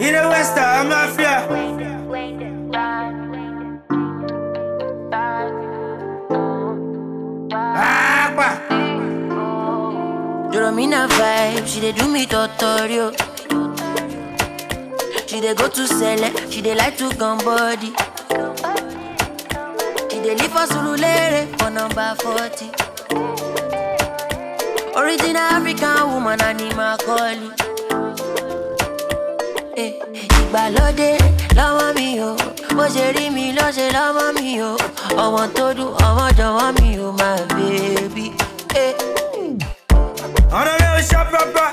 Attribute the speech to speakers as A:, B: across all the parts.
A: In the West, uh, I'm mafia. Aqua.
B: Doromina vibe, she dey do me tutorial. She dey go to sell she dey like to come body. She dey live for Surulere for number 40. Original African woman, animal calling. Eh, ìgbàlódé lọ́wọ́ mi o bó ṣe rí mi ló ṣe lọ́wọ́ mi o ọmọ tó dùn ọmọ jọ̀wọ́ mi o my baby. Eh.
A: On a real shop papa.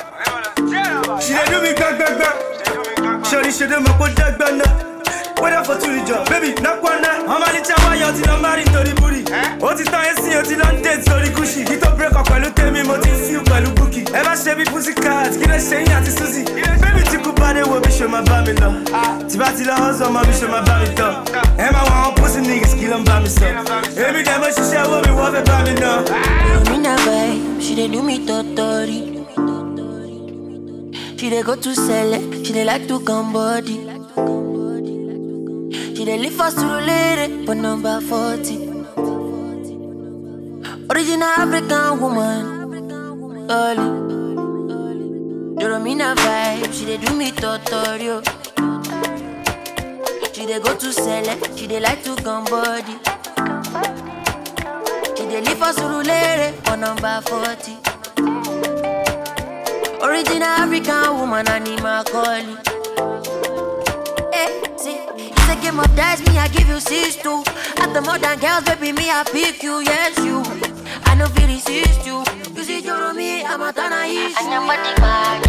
A: She dey do me gang gang gang. Shorty she dey my put that bana. Whether for two job, baby, knock one night. I'm only chawa yo till I'm married to the booty. Ó ti tán ẹsìn ó ti lọ ń date sórí Gucci. Bí Pussycat, ṣe yín àti Suzy. Baby tí kú bá dé wo bí ṣe máa bá mi lọ. Tí bá ti lọ hustle ọmọ bí ṣe máa bá mi tọ̀. Ẹ máa wọ àwọn pussy niggas kí ló ń bá mi sọ. Èmi dẹ̀ mo ṣiṣẹ́ owó mi wọ́n fẹ́ bá mi ná.
B: Romina vibe, she dey do me totori. She dey go to sell she dey like to come body. She dey live for Surulere for number 40. Original African woman, early. Doromina vibe, she dey do me totori. oh. She dey go to sell she dey like to come body. She dey live for Surulere for number 40. Original African woman, animal calling. Eh, see, it's a game of dice, me, I give you six two. At the modern girls, baby, me, I pick you, yes, you. I know feel resist you. You see, you're you're me, I'm a tana issue. Ìgbàlódé lọ́wọ́ mi o,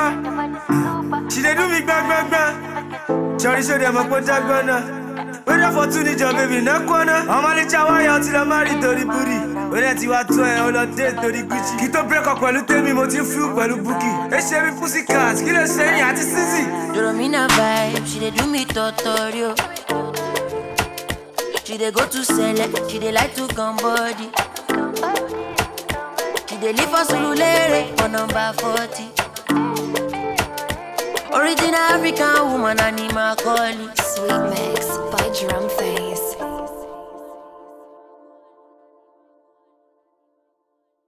A: Shorty show them a put that gunna. Whether for two job, baby, no corner. I'm only chawa yo till I'm married to the booty. Whether ti wa tó ẹ, ó lọ date to the Gucci. Kí tó break up pẹ̀lú tèmi, mo ti ń feel pẹ̀lú Bukky. Ẹ ṣe bí Pussycat, kí lè ṣe yín àti Suzy.
B: Doromina vibe, she dey do me tutorial. She dey go to sell she dey like to come body. She dey live for Surulere for number 40. Original Woman, animal calling.
C: Sweet mix by Drum Face.